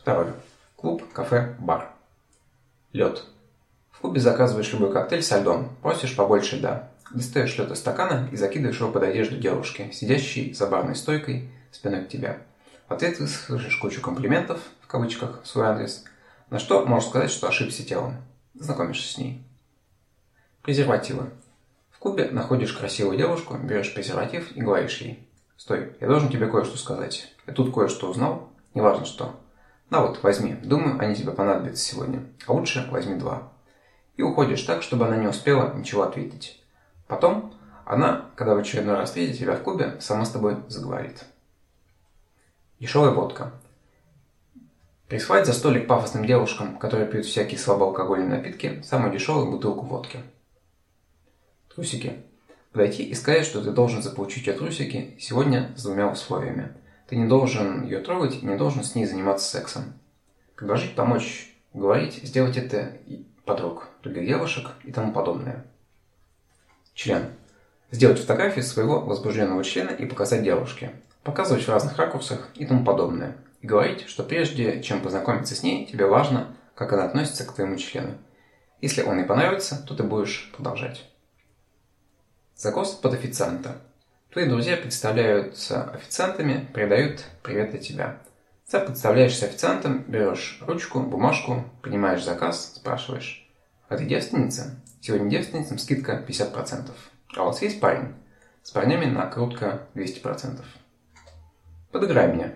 Второе. Клуб, кафе, бар. Лед. В клубе заказываешь любой коктейль со льдом, просишь побольше льда. Достаешь лед из стакана и закидываешь его под одежду девушки, сидящей за барной стойкой спиной к тебе. В ответ слышишь кучу комплиментов, в кавычках, в свой адрес, на что можешь сказать, что ошибся телом. Знакомишься с ней. Презервативы. В клубе находишь красивую девушку, берешь презерватив и говоришь ей. Стой, я должен тебе кое-что сказать. Я тут кое-что узнал, неважно что. На вот, возьми. Думаю, они тебе понадобятся сегодня. А лучше возьми два. И уходишь так, чтобы она не успела ничего ответить. Потом она, когда в очередной раз видит тебя в клубе, сама с тобой заговорит. Дешевая водка. Присылать за столик пафосным девушкам, которые пьют всякие слабоалкогольные напитки, самую дешевую бутылку водки. Трусики. Подойти и сказать, что ты должен заполучить ее трусики сегодня с двумя условиями. Ты не должен ее трогать не должен с ней заниматься сексом. Предложить помочь, говорить, сделать это подруг, других девушек и тому подобное. Член. Сделать фотографии своего возбужденного члена и показать девушке. Показывать в разных ракурсах и тому подобное. И говорить, что прежде чем познакомиться с ней, тебе важно, как она относится к твоему члену. Если он ей понравится, то ты будешь продолжать. Закос под официанта. Твои друзья представляются официантами, передают привет от тебя. Ты представляешься официантом, берешь ручку, бумажку, принимаешь заказ, спрашиваешь. А ты девственница? Сегодня девственницам скидка 50%. А у вас есть парень? С парнями накрутка 200%. Подыграй мне.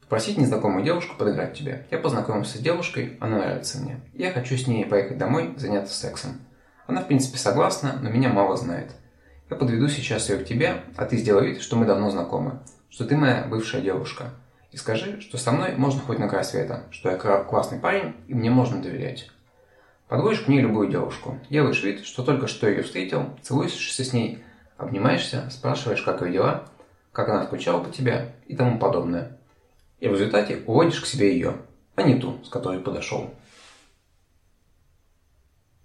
Попросить незнакомую девушку подыграть тебе. Я познакомился с девушкой, она нравится мне. Я хочу с ней поехать домой, заняться сексом. Она, в принципе, согласна, но меня мало знает. Я подведу сейчас ее к тебе, а ты сделай вид, что мы давно знакомы, что ты моя бывшая девушка. И скажи, что со мной можно хоть на край света, что я классный парень и мне можно доверять. Подводишь к ней любую девушку, делаешь вид, что только что ее встретил, целуешься с ней, обнимаешься, спрашиваешь, как ее дела, как она скучала по тебе и тому подобное. И в результате уводишь к себе ее, а не ту, с которой подошел.